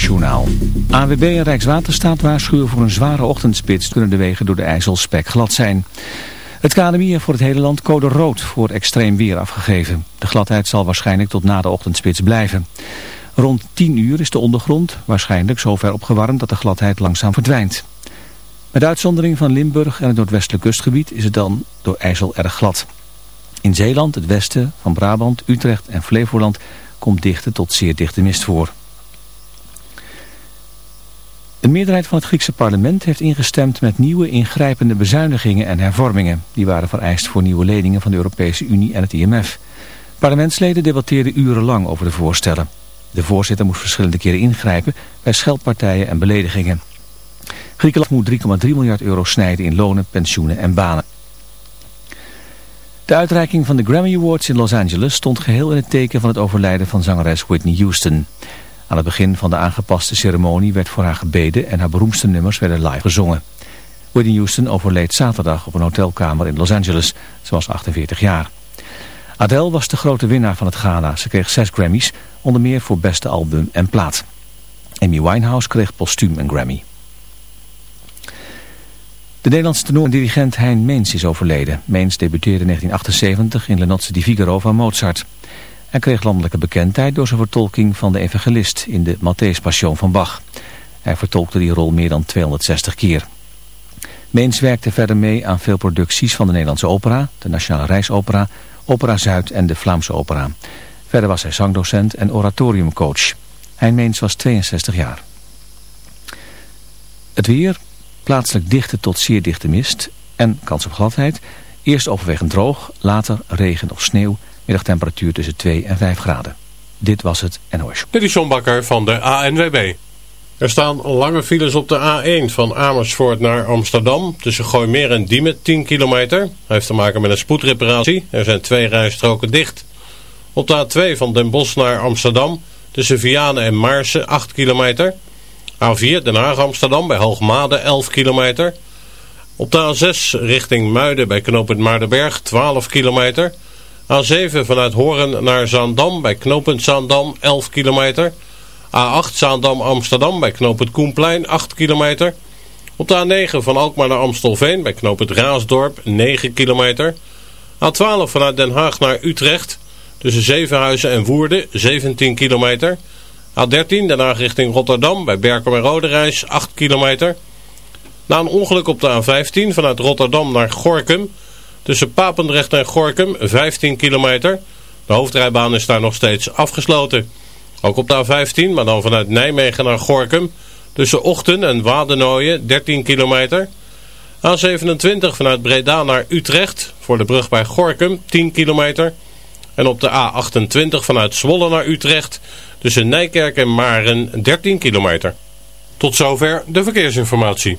NOS-journaal. AWB en Rijkswaterstaat waarschuwen voor een zware ochtendspits... kunnen de wegen door de IJssel spek glad zijn. Het KNMI heeft voor het hele land code rood voor extreem weer afgegeven. De gladheid zal waarschijnlijk tot na de ochtendspits blijven. Rond 10 uur is de ondergrond waarschijnlijk zo ver opgewarmd... dat de gladheid langzaam verdwijnt. Met uitzondering van Limburg en het noordwestelijk kustgebied... is het dan door IJssel erg glad. In Zeeland, het westen van Brabant, Utrecht en Flevoland komt dichte tot zeer dichte mist voor. Een meerderheid van het Griekse parlement heeft ingestemd met nieuwe ingrijpende bezuinigingen en hervormingen. Die waren vereist voor nieuwe leningen van de Europese Unie en het IMF. Parlementsleden debatteerden urenlang over de voorstellen. De voorzitter moest verschillende keren ingrijpen bij scheldpartijen en beledigingen. Griekenland moet 3,3 miljard euro snijden in lonen, pensioenen en banen. De uitreiking van de Grammy Awards in Los Angeles stond geheel in het teken van het overlijden van zangeres Whitney Houston. Aan het begin van de aangepaste ceremonie werd voor haar gebeden en haar beroemdste nummers werden live gezongen. Whitney Houston overleed zaterdag op een hotelkamer in Los Angeles. Ze was 48 jaar. Adele was de grote winnaar van het gala. Ze kreeg zes Grammys, onder meer voor beste album en plaat. Amy Winehouse kreeg postuum een Grammy. De Nederlandse tenor en dirigent Hein Meens is overleden. Meens debuteerde in 1978 in Le Nozze di Figaro van Mozart. Hij kreeg landelijke bekendheid door zijn vertolking van de evangelist in de Matthäus Passion van Bach. Hij vertolkte die rol meer dan 260 keer. Meens werkte verder mee aan veel producties van de Nederlandse opera, de Nationale Reisopera, Opera Zuid en de Vlaamse Opera. Verder was hij zangdocent en oratoriumcoach. Hein Meens was 62 jaar. Het weer, plaatselijk dichte tot zeer dichte mist en kans op gladheid. Eerst overwegend droog, later regen of sneeuw. Middagtemperatuur tussen 2 en 5 graden. Dit was het NOS. Dit is John Bakker van de ANWB. Er staan lange files op de A1 van Amersfoort naar Amsterdam. Tussen Gooimeer en Diemen 10 kilometer. Hij heeft te maken met een spoedreparatie. Er zijn twee rijstroken dicht. Op de A2 van Den Bosch naar Amsterdam. Tussen Vianen en Maarsen 8 kilometer. A4 Den Haag Amsterdam bij Hoogmade 11 kilometer. Op de A6 richting Muiden bij knooppunt Maardenberg 12 kilometer. A7 vanuit Horen naar Zaandam bij knooppunt Zaandam 11 kilometer. A8 Zaandam Amsterdam bij knooppunt Koenplein 8 kilometer. Op de A9 van Alkmaar naar Amstelveen bij knooppunt Raasdorp 9 kilometer. A12 vanuit Den Haag naar Utrecht tussen Zevenhuizen en Woerden 17 kilometer. A13 Den Haag richting Rotterdam bij Berkel en Roderijs 8 kilometer. Na een ongeluk op de A15 vanuit Rotterdam naar Gorkum tussen Papendrecht en Gorkum 15 kilometer. De hoofdrijbaan is daar nog steeds afgesloten. Ook op de A15, maar dan vanuit Nijmegen naar Gorkum tussen Ochten en Wadenooien 13 kilometer. A27 vanuit Breda naar Utrecht voor de brug bij Gorkum 10 kilometer. En op de A28 vanuit Zwolle naar Utrecht tussen Nijkerk en Maren 13 kilometer. Tot zover de verkeersinformatie.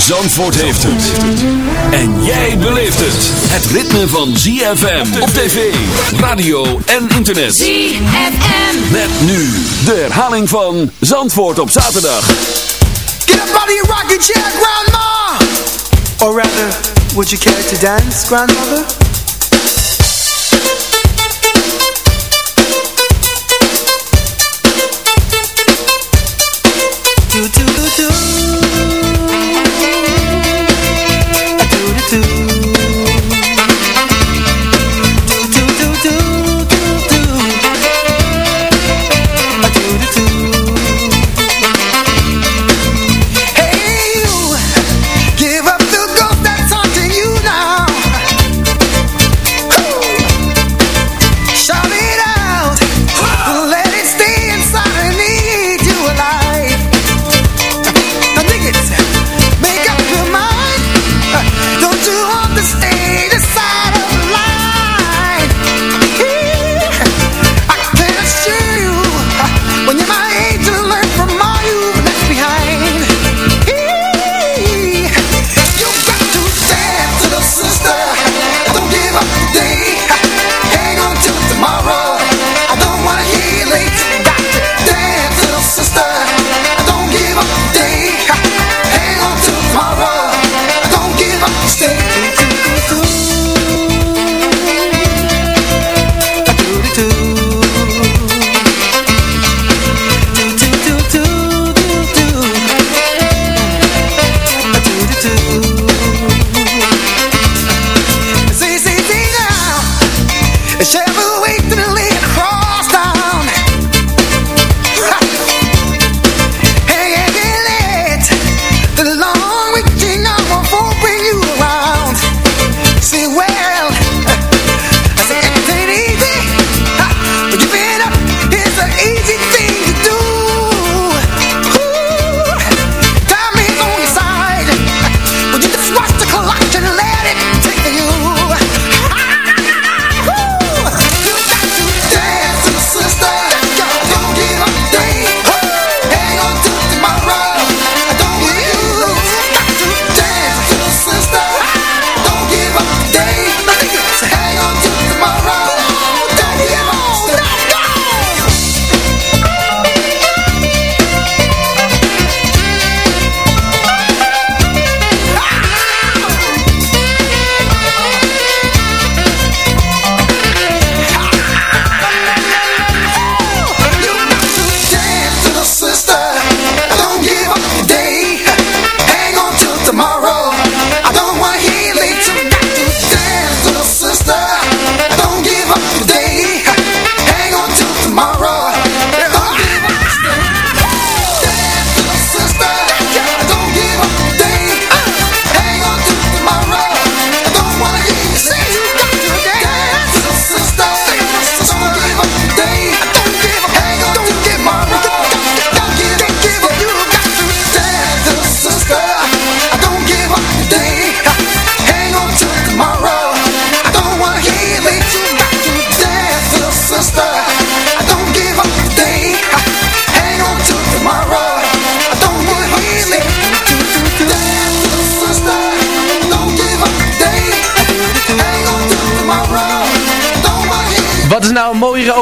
Zandvoort heeft het. En jij beleeft het. Het ritme van ZFM op tv, radio en internet. ZFM. Met nu de herhaling van Zandvoort op zaterdag. Get up out of your rocking chair, grandma! Or rather, would you care to dance, grandmother?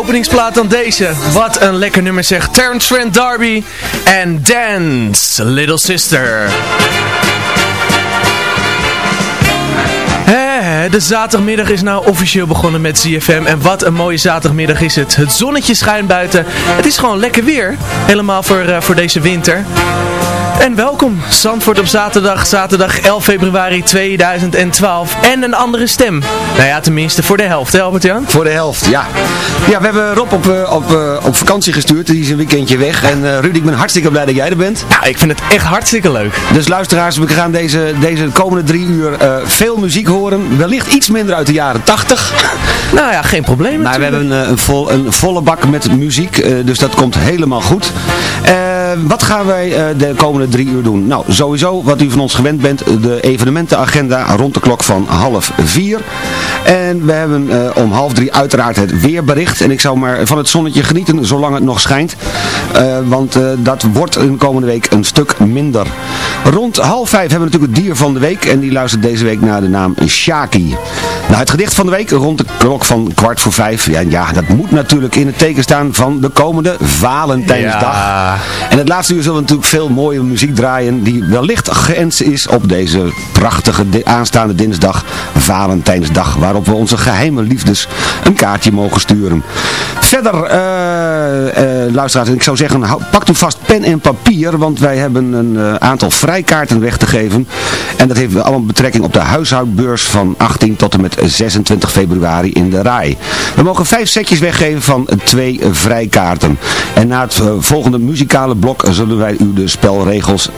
Openingsplaat dan deze. Wat een lekker nummer zegt Terrence Trent D'Arby en Dance, Little Sister. de zaterdagmiddag is nou officieel begonnen met ZFM. En wat een mooie zaterdagmiddag is het. Het zonnetje schijnt buiten. Het is gewoon lekker weer. Helemaal voor, uh, voor deze winter. En welkom, Zandvoort op zaterdag, zaterdag 11 februari 2012. En een andere stem. Nou ja, tenminste voor de helft, hè Albert-Jan? Voor de helft, ja. Ja, we hebben Rob op, uh, op, uh, op vakantie gestuurd. Die is een weekendje weg. En uh, Ruud, ik ben hartstikke blij dat jij er bent. Ja, ik vind het echt hartstikke leuk. Dus luisteraars, we gaan deze, deze komende drie uur veel muziek horen. Wellicht iets minder uit de jaren 80. Nou ja, geen probleem Maar we hebben een, vol, een volle bak met muziek. dus dat komt helemaal goed. Wat gaan wij de komende drie uur doen? Nou, sowieso wat u van ons gewend bent, de evenementenagenda rond de klok van half vier. En we hebben uh, om half drie uiteraard het weerbericht. En ik zou maar van het zonnetje genieten zolang het nog schijnt. Want dat wordt de komende week een stuk minder. Rond half vijf hebben we natuurlijk het dier van de week. En die luistert deze week naar de naam Shaki. Nou, het gedicht van de week rond de klok van kwart voor vijf. Ja, ja dat moet natuurlijk in het teken staan van de komende Valentijnsdag. Ja. En het laatste uur zullen we natuurlijk veel mooie muziek draaien. Die wellicht geënt is op deze prachtige aanstaande dinsdag Valentijnsdag. Waarop we onze geheime liefdes een kaartje mogen sturen. Verder, uh, uh, luisteraars, ik zou zeggen, pak u vast pen en papier. Want wij hebben een uh, aantal vrijkaarten weg te geven. En dat heeft allemaal betrekking op de huishoudbeurs van 18 tot en met 26 februari in de RAI. We mogen vijf setjes weggeven van twee vrijkaarten. En na het volgende muzikale blok zullen wij u de spelregels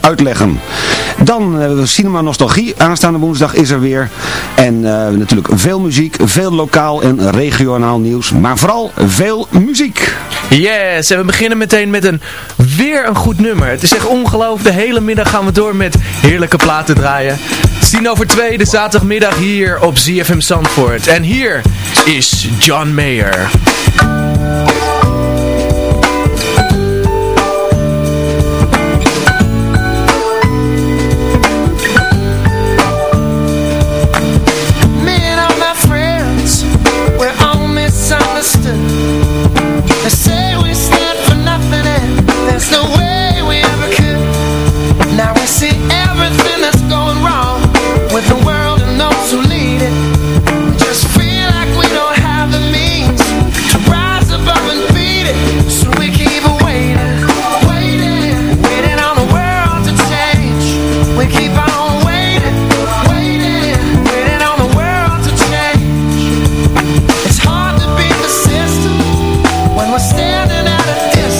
uitleggen. Dan Cinema Nostalgie. Aanstaande woensdag is er weer. En natuurlijk veel muziek, veel lokaal en regionaal nieuws. Maar vooral veel muziek. Yes, en we beginnen meteen met een weer een goed nummer. Het is echt ongelooflijk. De hele middag gaan we door met heerlijke platen draaien. 10 over 2, de zaterdagmiddag hier op ZFM Zandvoort. En hier is John Mayer. standing at a distance.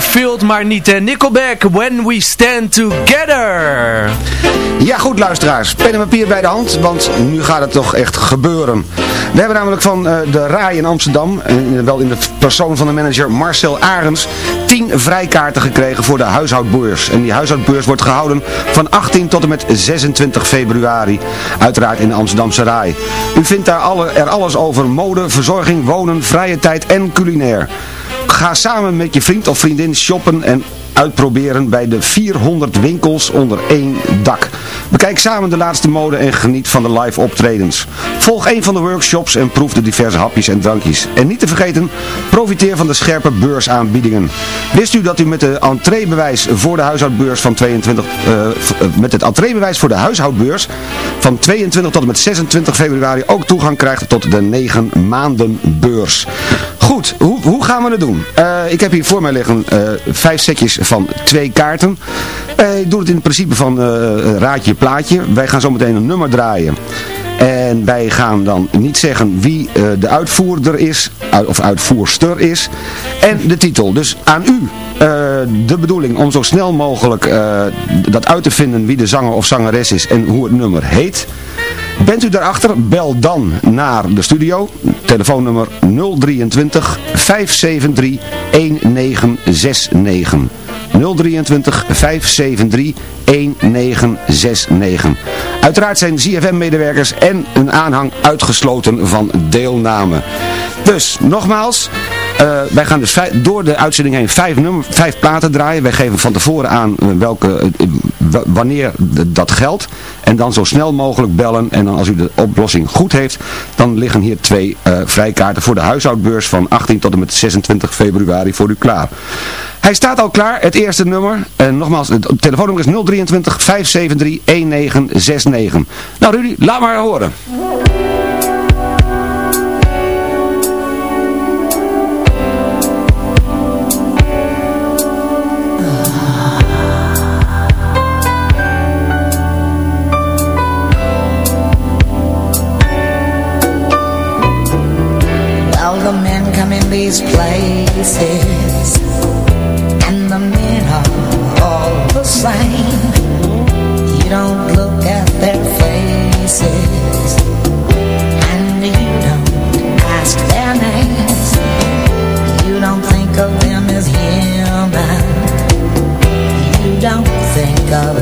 Verveelt maar niet. hè. Nickelback, When We Stand Together. Ja goed luisteraars, pen en papier bij de hand, want nu gaat het toch echt gebeuren. We hebben namelijk van eh, de RAI in Amsterdam, en wel in de persoon van de manager Marcel Arends, 10 vrijkaarten gekregen voor de huishoudbeurs. En die huishoudbeurs wordt gehouden van 18 tot en met 26 februari, uiteraard in de Amsterdamse RAI. U vindt daar alle, er alles over mode, verzorging, wonen, vrije tijd en culinair. Ga samen met je vriend of vriendin shoppen en uitproberen bij de 400 winkels onder één dak. Bekijk samen de laatste mode en geniet van de live optredens. Volg een van de workshops en proef de diverse hapjes en drankjes. En niet te vergeten, profiteer van de scherpe beursaanbiedingen. Wist u dat u met de entreebewijs voor de huishoudbeurs van 22 eh, eh, met het entreebewijs voor de huishoudbeurs van 22 tot en met 26 februari ook toegang krijgt tot de 9 maanden beurs. Goed, hoe, hoe gaan we het doen? Eh, ik heb hier voor mij liggen eh, vijf setjes van twee kaarten. Eh, ik doe het in het principe van eh, raadje plaatje. Wij gaan zo meteen een nummer draaien. En wij gaan dan niet zeggen wie eh, de uitvoerder is, of uitvoerster is, en de titel. Dus aan u de bedoeling om zo snel mogelijk dat uit te vinden wie de zanger of zangeres is en hoe het nummer heet. Bent u daarachter? Bel dan naar de studio. Telefoonnummer 023 573 1969. 023 573 1969. Uiteraard zijn ZFM-medewerkers en een aanhang uitgesloten van deelname. Dus, nogmaals, Eh, wij gaan dus door de uitzending heen vijf, platen draaien. Wij geven van tevoren aan eh, welke, eh, wanneer dat geldt. En dan zo snel mogelijk bellen. En dan als u de oplossing goed heeft, dan liggen hier twee vrijkaarten voor de huishoudbeurs van 18 tot en met 26 februari voor u klaar. Hij staat al klaar, het eerste nummer. En nogmaals, het telefoonnummer is 023 573 1969. Nou Rudy, laat maar horen. Well, the come in these places, You don't look at their faces, and you don't ask their names. You don't think of them as human. You don't think of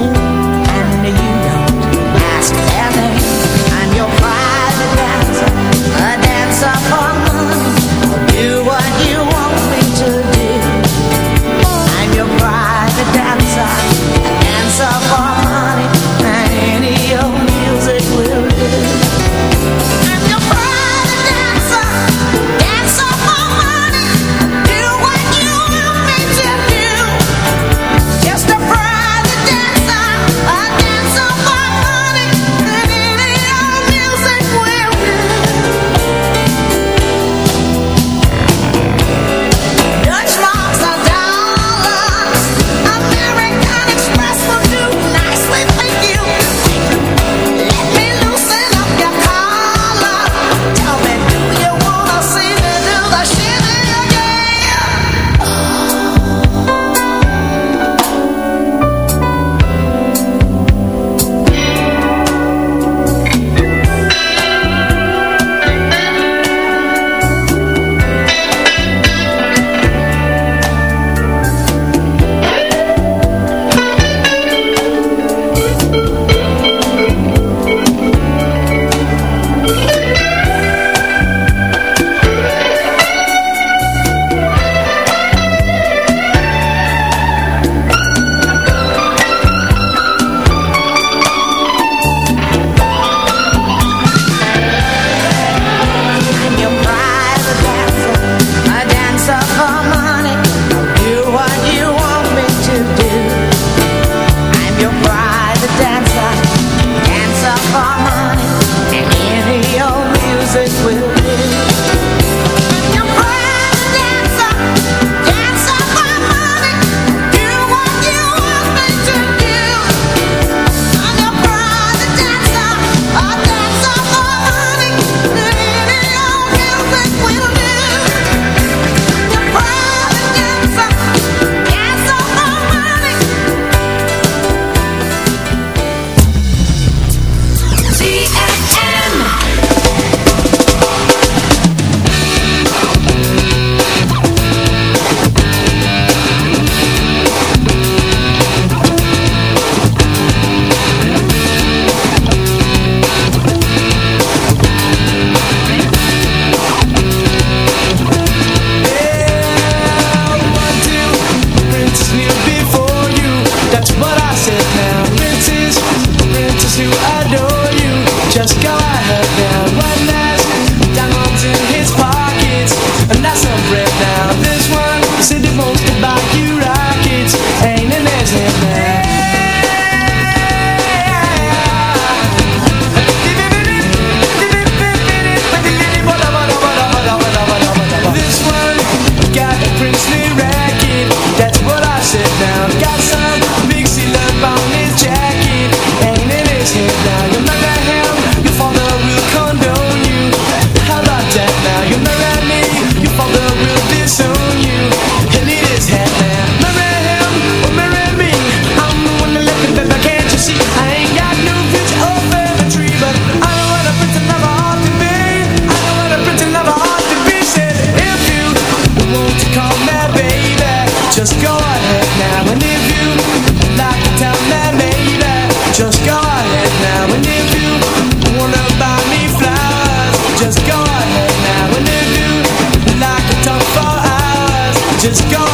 just go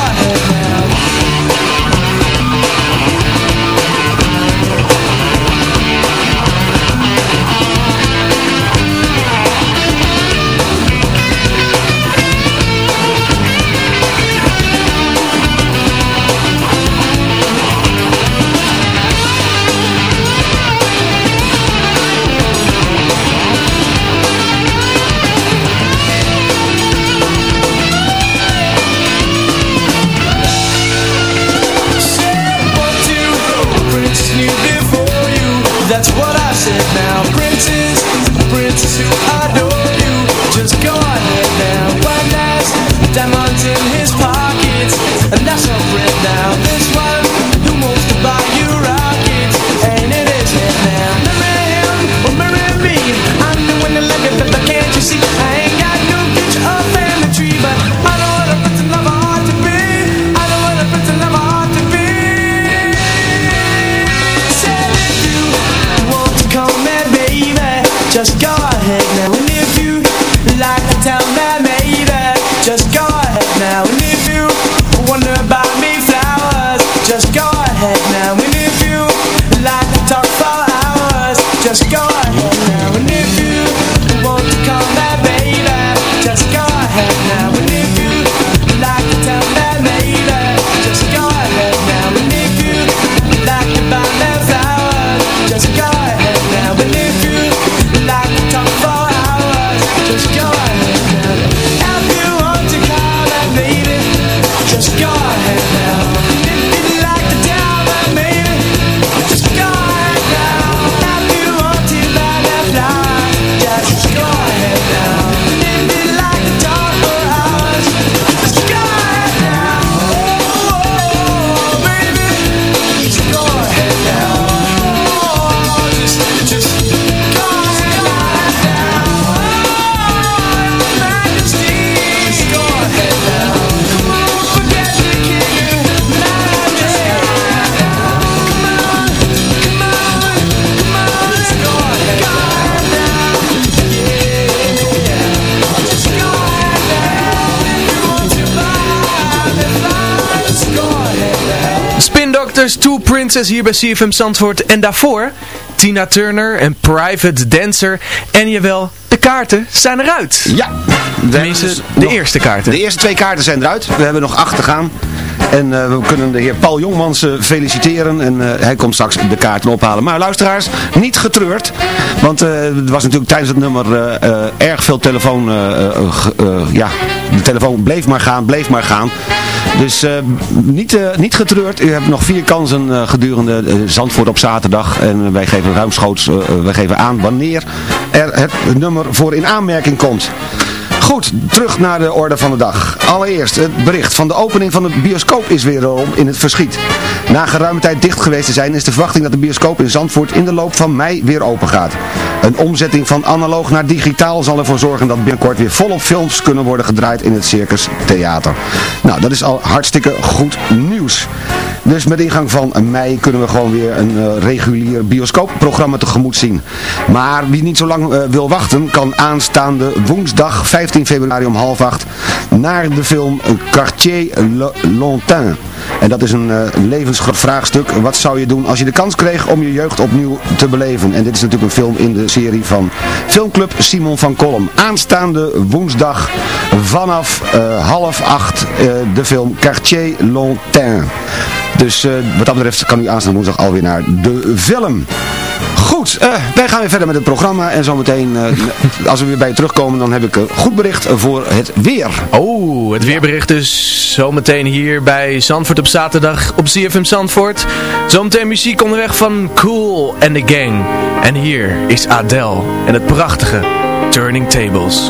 Hier bij CFM Zandvoort. En daarvoor Tina Turner en Private Dancer. En jawel, de kaarten zijn eruit. Ja. Tenminste, dus de eerste kaarten. De eerste twee kaarten zijn eruit. We hebben nog acht te gaan. En eh, we kunnen de heer Paul Jongmans eh, feliciteren. En eh, hij komt straks de kaarten ophalen. Maar luisteraars, niet getreurd. Want er was natuurlijk tijdens het nummer erg veel telefoon... ja, de telefoon bleef maar gaan, bleef maar gaan. Dus eh, niet, eh, niet getreurd. U hebt nog vier kansen eh, gedurende Zandvoort op zaterdag. En wij geven ruimschoots, wij geven aan wanneer er het nummer voor in aanmerking komt. Goed, terug naar de orde van de dag. Allereerst het bericht van de opening van de bioscoop is weer al in het verschiet. Na geruime tijd dicht geweest te zijn is de verwachting dat de bioscoop in Zandvoort in de loop van mei weer open gaat. Een omzetting van analoog naar digitaal zal ervoor zorgen dat binnenkort weer volop films kunnen worden gedraaid in het Circus Theater. Nou, dat is al hartstikke goed nieuws. Dus met ingang van mei kunnen we gewoon weer een eh, regulier bioscoopprogramma tegemoet zien. Maar wie niet zo lang eh, wil wachten, kan aanstaande woensdag 15 februari om half acht naar de film Quartier Le- Lointain. En dat is een eh, levensgroot vraagstuk. Wat zou je doen als je de kans kreeg om je jeugd opnieuw te beleven? En dit is natuurlijk een film in de serie van filmclub Simon van Kolm. Aanstaande woensdag vanaf eh, half acht eh, de film Quartier Lointain. Dus wat dat betreft kan u aanstaande woensdag alweer naar de film. Goed, eh, wij gaan weer verder met het programma en zometeen, eh, als we weer bij je terugkomen, dan heb ik een goed bericht voor het weer. Oh, het weerbericht dus zometeen hier bij Zandvoort op zaterdag op CFM Zandvoort. Zometeen muziek onderweg van Cool and the Gang. En hier is Adele en het prachtige Turning Tables.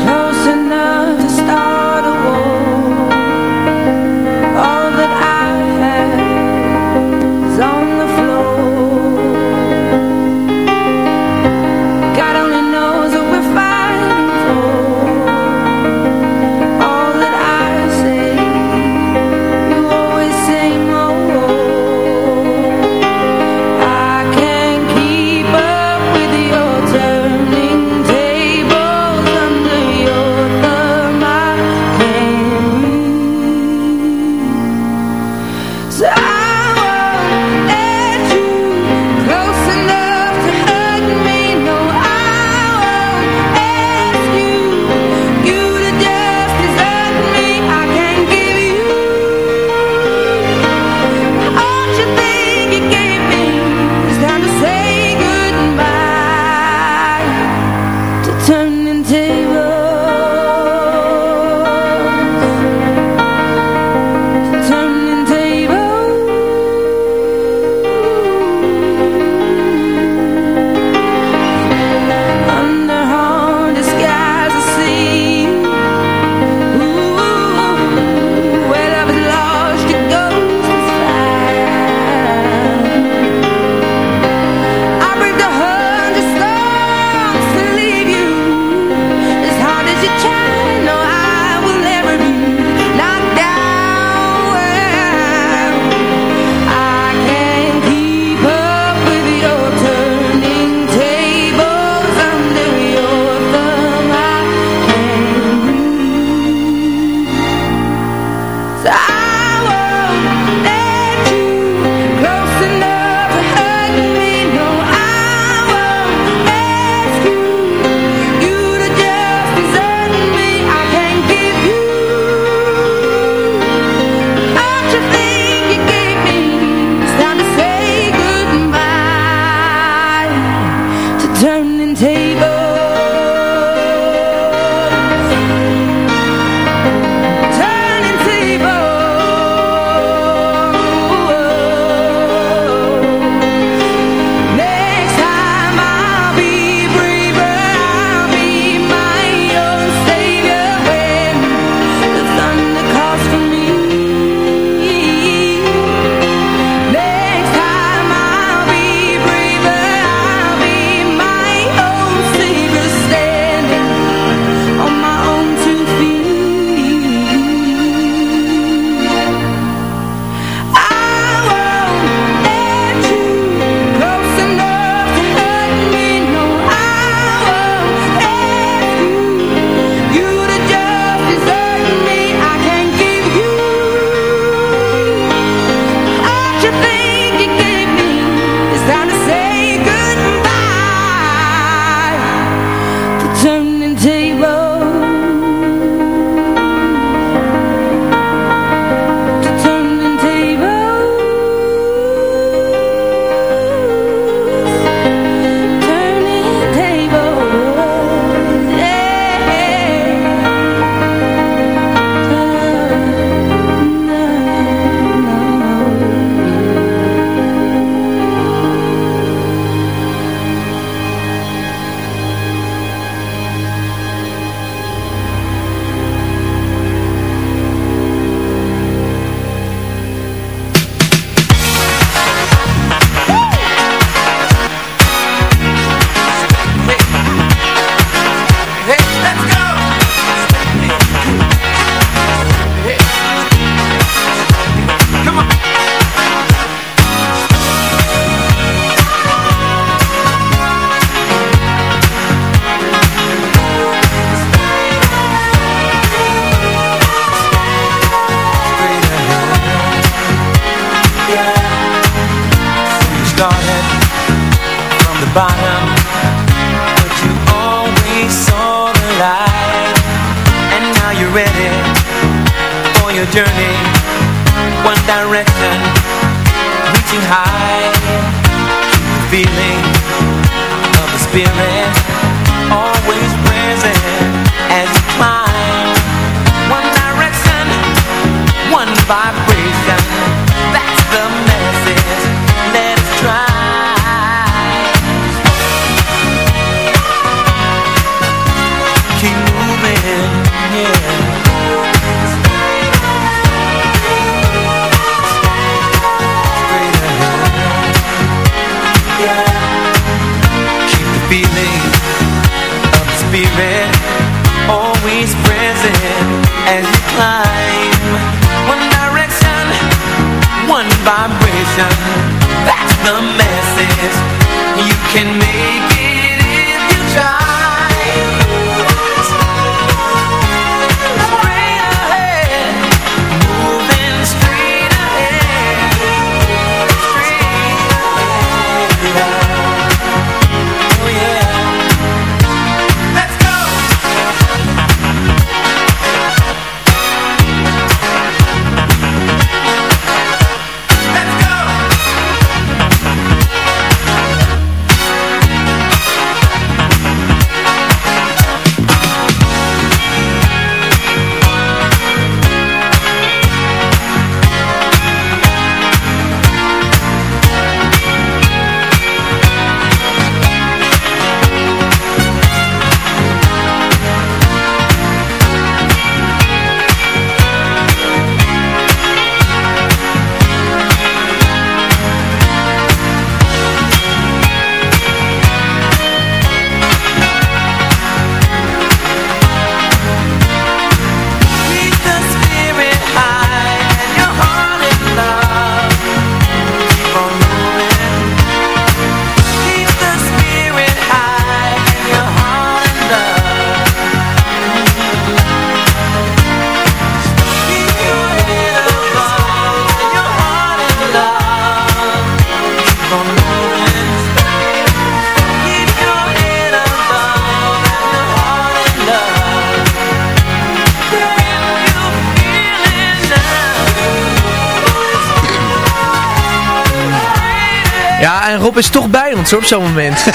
En Rob is toch bij ons hoor, op zo'n moment.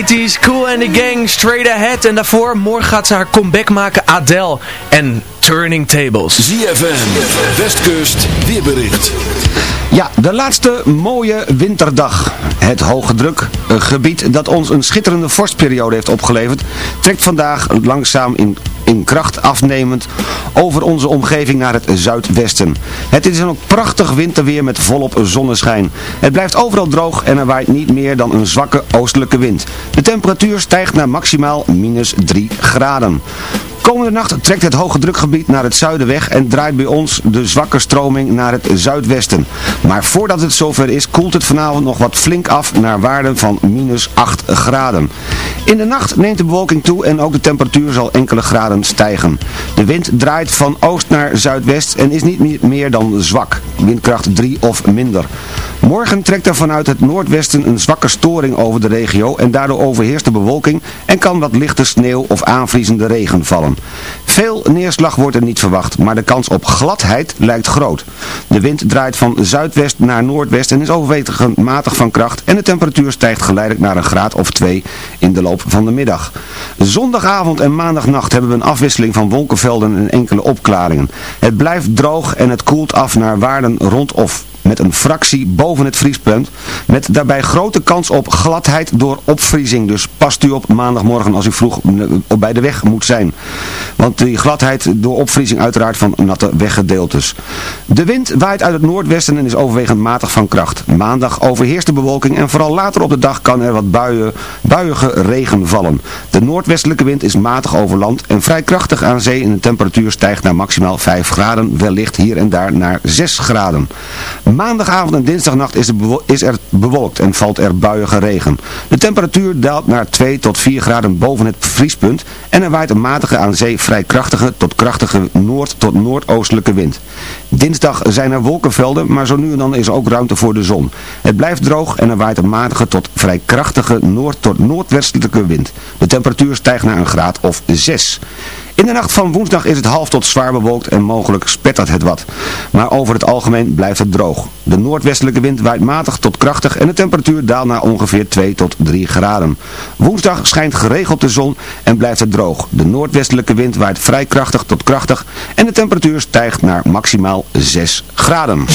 80s, Cool and the Gang, Straight Ahead. En daarvoor, morgen gaat ze haar comeback maken, Adele. En Turning Tables. ZFM, Westkust, weerbericht. Ja, de laatste mooie winterdag. Het hoge drukgebied dat ons een schitterende vorstperiode heeft opgeleverd, trekt vandaag langzaam in, kracht afnemend over onze omgeving naar het zuidwesten. Het is ook prachtig winterweer met volop zonneschijn. Het blijft overal droog en er waait niet meer dan een zwakke oostelijke wind. De temperatuur stijgt naar maximaal minus 3 graden. Komende nacht trekt het hoge drukgebied naar het zuiden weg en draait bij ons de zwakke stroming naar het zuidwesten. Maar voordat het zover is, koelt het vanavond nog wat flink af naar waarden van minus 8 graden. In de nacht neemt de bewolking toe en ook de temperatuur zal enkele graden stijgen. De wind draait van oost naar zuidwest en is niet meer dan zwak, windkracht 3 of minder. Morgen trekt er vanuit het noordwesten een zwakke storing over de regio en daardoor overheerst de bewolking en kan wat lichte sneeuw of aanvriezende regen vallen. Veel neerslag wordt er niet verwacht, maar de kans op gladheid lijkt groot. De wind draait van zuidwest naar noordwest en is overwegend matig van kracht en de temperatuur stijgt geleidelijk naar een graad of 2 in de loop van de middag. Zondagavond en maandagnacht hebben we een afwisseling van wolkenvelden en enkele opklaringen. Het blijft droog en het koelt af naar waarden rond of met een fractie boven het vriespunt. Met daarbij grote kans op gladheid door opvriezing. Dus past u op maandagmorgen als u vroeg bij de weg moet zijn. Want die gladheid door opvriezing uiteraard van natte weggedeeltes. De wind waait uit het noordwesten en is overwegend matig van kracht. Maandag overheerst de bewolking en vooral later op de dag kan er wat buien, buiige regen vallen. De noordwestelijke wind is matig over land en vrij krachtig aan zee en de temperatuur stijgt naar maximaal 5 graden, wellicht hier en daar naar 6 graden. Maandagavond en dinsdagnacht is, er bewolkt en valt er buiige regen. De temperatuur daalt naar 2 tot 4 graden boven het vriespunt en er waait een matige aan zee vrij krachtige tot krachtige noord- tot noordoostelijke wind. Dinsdag zijn er wolkenvelden, maar zo nu en dan is er ook ruimte voor de zon. Het blijft droog en er waait een matige tot vrij krachtige noord- tot noordwestelijke wind. De temperatuur stijgt naar een graad of 6. In de nacht van woensdag is het half tot zwaar bewolkt en mogelijk spettert het wat. Maar over het algemeen blijft het droog. De noordwestelijke wind waait matig tot krachtig en de temperatuur daalt naar ongeveer 2 tot 3 graden. Woensdag schijnt geregeld de zon en blijft het droog. De noordwestelijke wind waait vrij krachtig tot krachtig en de temperatuur stijgt naar maximaal 6 graden.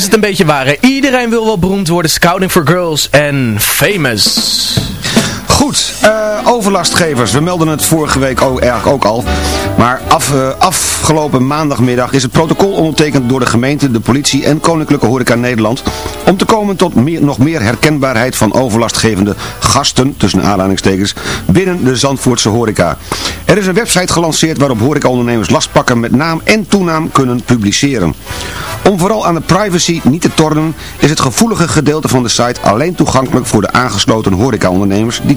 Is het een beetje waar. Iedereen wil wel beroemd worden. Scouting for Girls en Famous. Goed, eh, overlastgevers. We melden het vorige week ook, eigenlijk ook al. Maar af, eh, afgelopen maandagmiddag is het protocol ondertekend door de gemeente, de politie en Koninklijke Horeca Nederland. Om te komen tot meer, nog meer herkenbaarheid van overlastgevende gasten, tussen aanhalingstekens, binnen de Zandvoortse horeca. Er is een website gelanceerd waarop horecaondernemers lastpakken met naam en toenaam kunnen publiceren. Om vooral aan de privacy niet te tornen, is het gevoelige gedeelte van de site alleen toegankelijk voor de aangesloten horecaondernemers die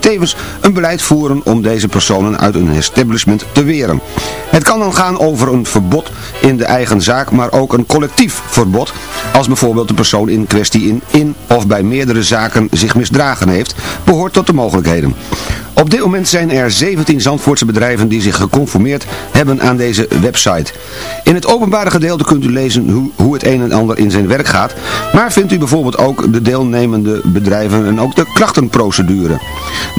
een beleid voeren om deze personen uit een establishment te weren. Het kan dan gaan over een verbod in de eigen zaak, maar ook een collectief verbod, als bijvoorbeeld de persoon in kwestie in, in of bij meerdere zaken zich misdragen heeft, behoort tot de mogelijkheden. Op dit moment zijn er 17 Zandvoortse bedrijven die zich geconformeerd hebben aan deze website. In het openbare gedeelte kunt u lezen hoe, hoe het een en ander in zijn werk gaat, maar vindt u bijvoorbeeld ook de deelnemende bedrijven en ook de klachtenprocedure.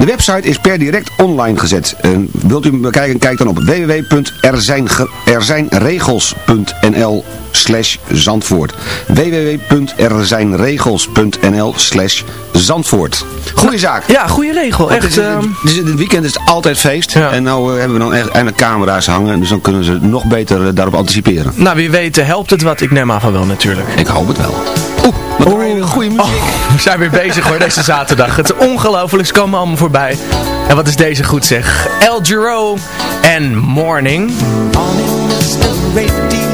De website is per direct online gezet. En wilt u hem bekijken, kijk dan op www.erzijnregels.nl slash Zandvoort. www.erzijnregels.nl slash Zandvoort. Goeie zaak. Ja, goede regel. Want Echt. het, is, ehm, het weekend is het altijd feest. En nou eh, hebben we dan echt eindelijk camera's hangen. Dus dan kunnen ze nog beter eh, daarop anticiperen. nou, wie weet eh, helpt het wat. Ik neem aan van wel natuurlijk. Ik hoop het wel. Oeh, wat een goede muziek. We zijn weer bezig hoor, deze zaterdag. Het is ongelooflijk, ze komen allemaal voorbij. En wat is deze goed zeg. El Giro en Morning. Morning,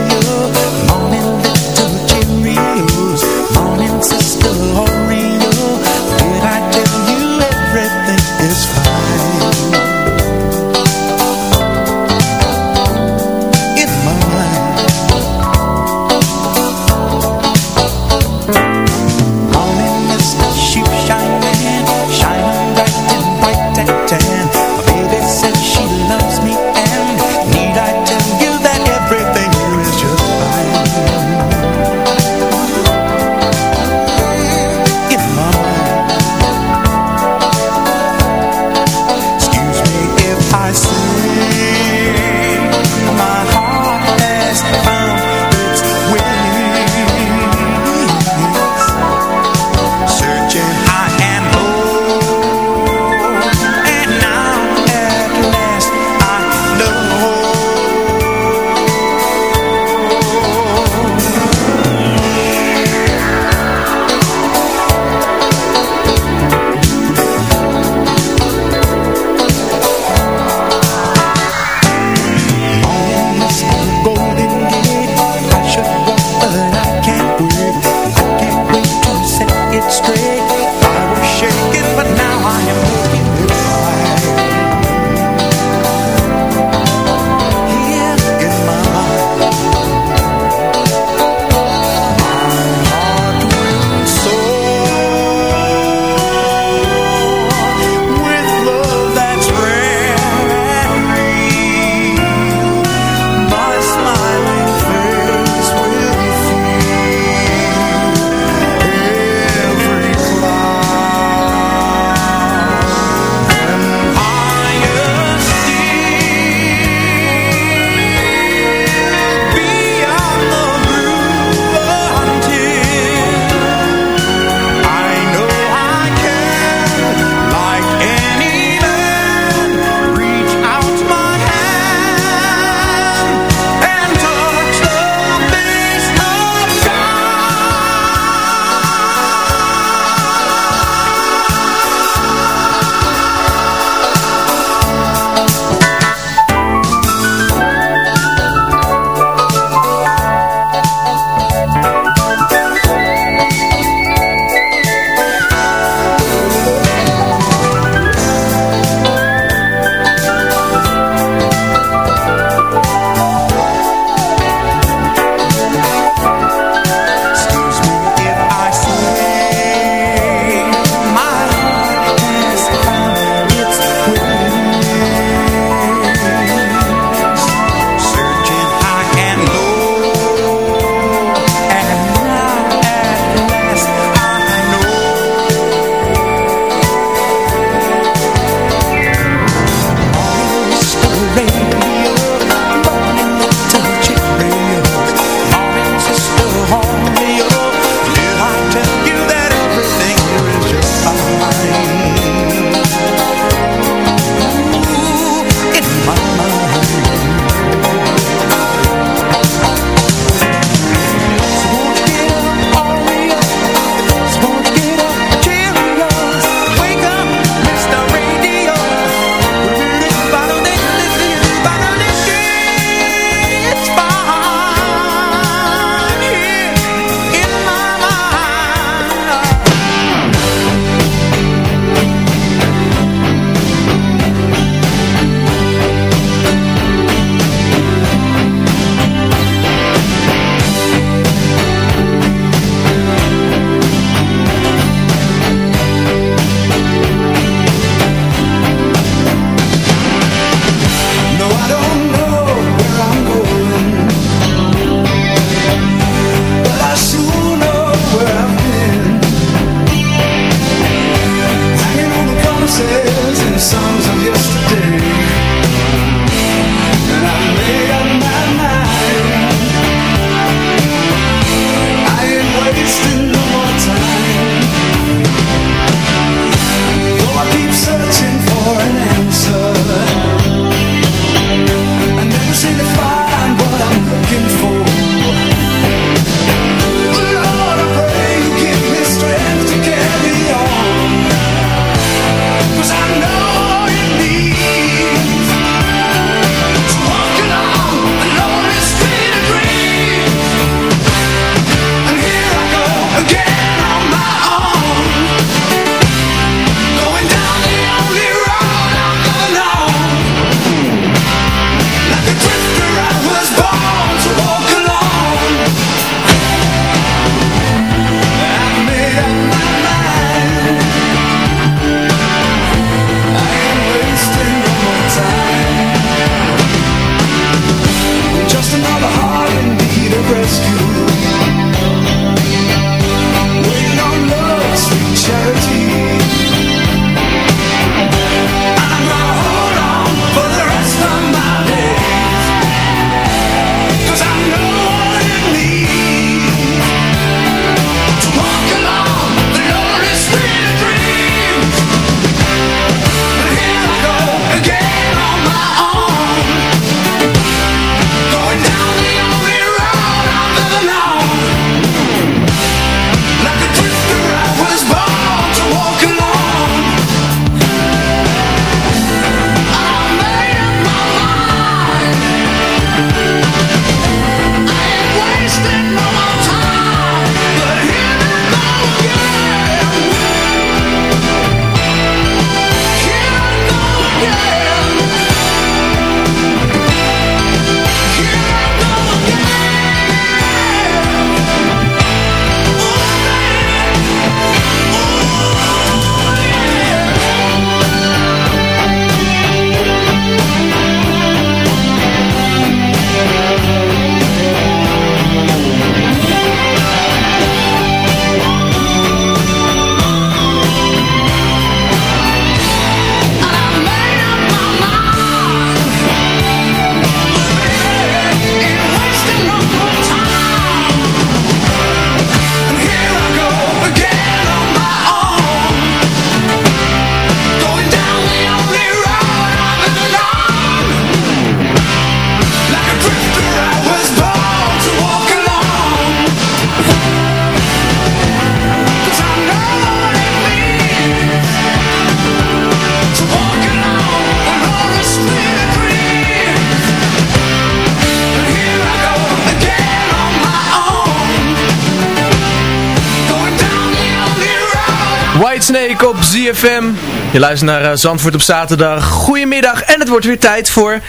Je luistert naar uh, Zandvoort op zaterdag. Goedemiddag en het wordt weer tijd voor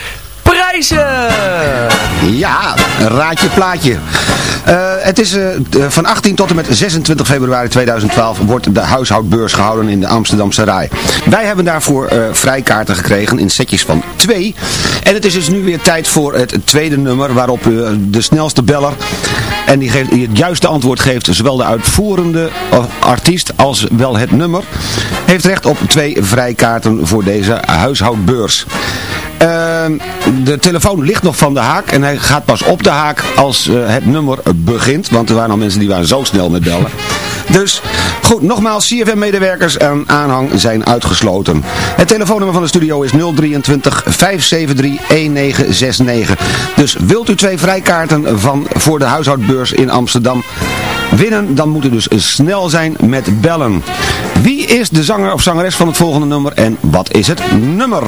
prijzen! Ja, raadje plaatje. Uh, het is uh, van 18 tot en met 26 februari 2012 wordt de huishoudbeurs gehouden in de Amsterdamse Rai. Wij hebben daarvoor uh, vrijkaarten gekregen in setjes van 2. En het is dus nu weer tijd voor het tweede nummer waarop de snelste beller en die het juiste antwoord geeft, zowel de uitvoerende artiest als wel het nummer, heeft recht op twee vrijkaarten voor deze huishoudbeurs. Uh, de telefoon ligt nog van de haak en hij gaat pas op de haak als uh, het nummer begint. Want er waren al mensen die waren zo snel met bellen. Dus goed, nogmaals, CFM-medewerkers en aanhang zijn uitgesloten. Het telefoonnummer van de studio is 023 573 1969. Dus wilt u twee vrijkaarten van, voor de huishoudbeurs in Amsterdam winnen, dan moet u dus snel zijn met bellen. Wie is de zanger of zangeres van het volgende nummer en wat is het nummer?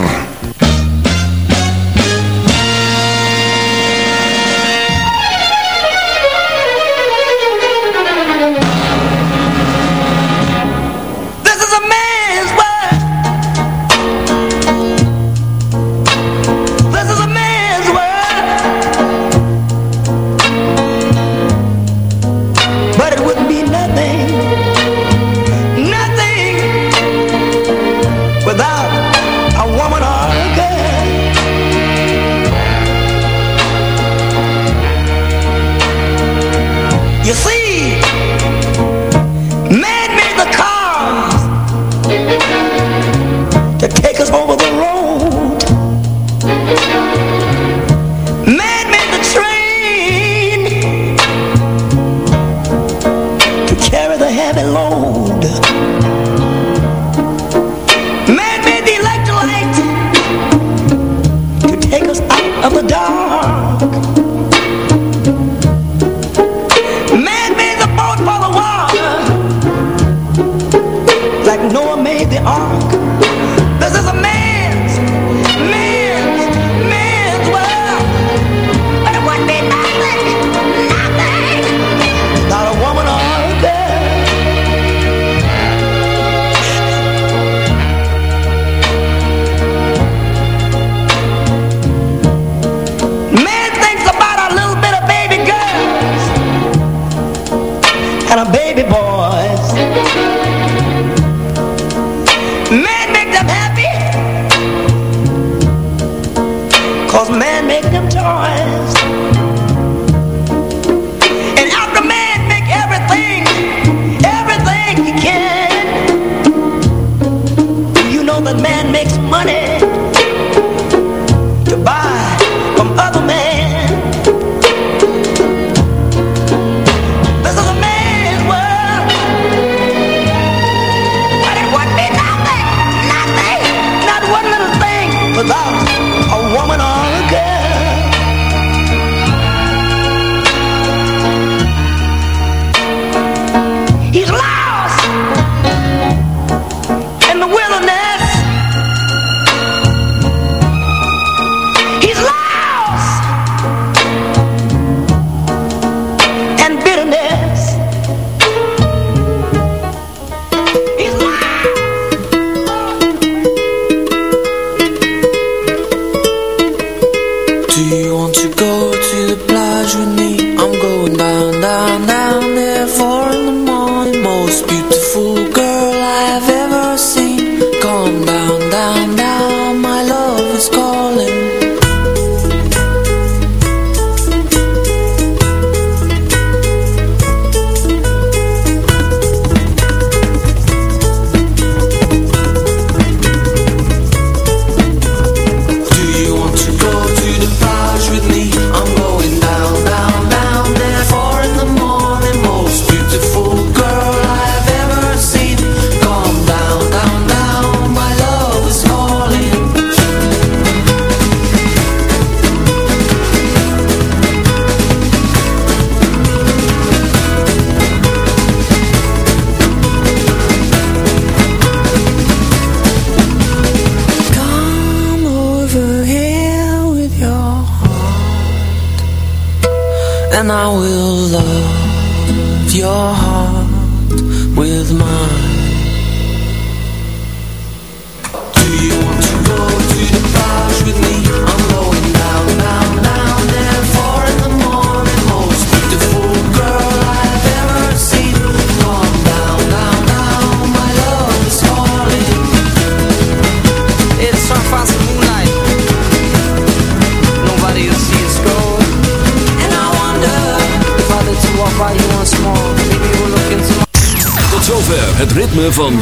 And